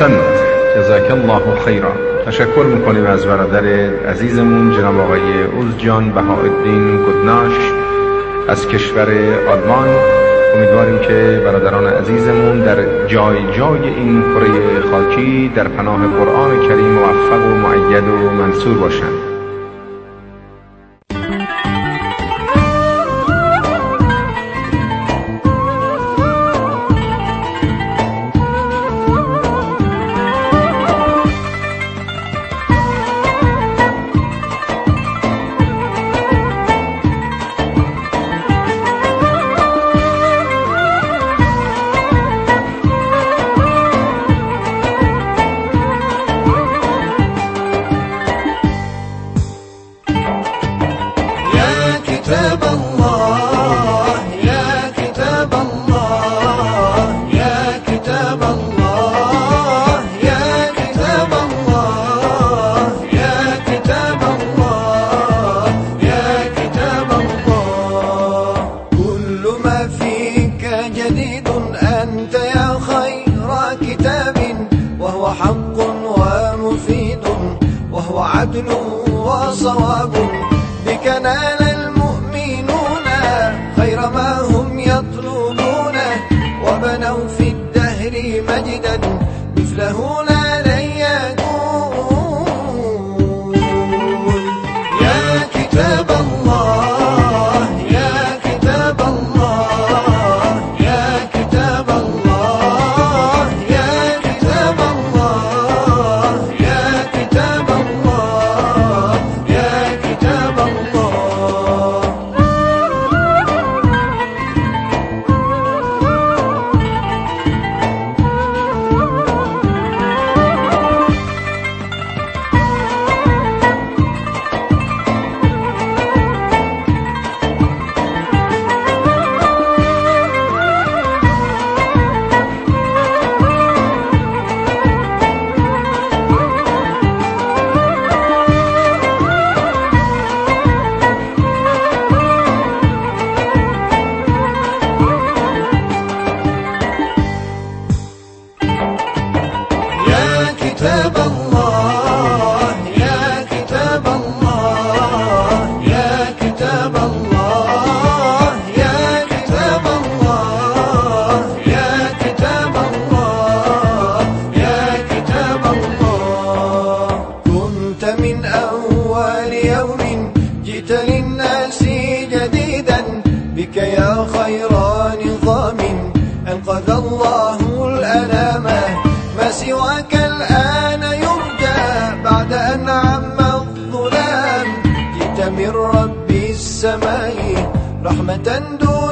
احسنت جزاک الله خیرا. تشکر می‌کنیم از برادر عزیزمون جناب آقای اوزجان بهاءالدین گدناش از کشور آلمان. امیدواریم که برادران عزیزمون در جای جای این کره خاکی در پناه قرآن کریم موفق و مؤید و منصور باشند. عدل وصواب بك نال المؤمنون خير ما هم يطلبون وبنوا في الدهر مجدا مثله لا الله الأنام ما سواك الآن يرجى بعد أن عم الظلام. جئت من رب السماء رحمة دون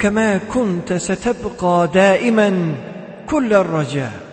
وكما كنت ستبقى دائما كل الرجاء.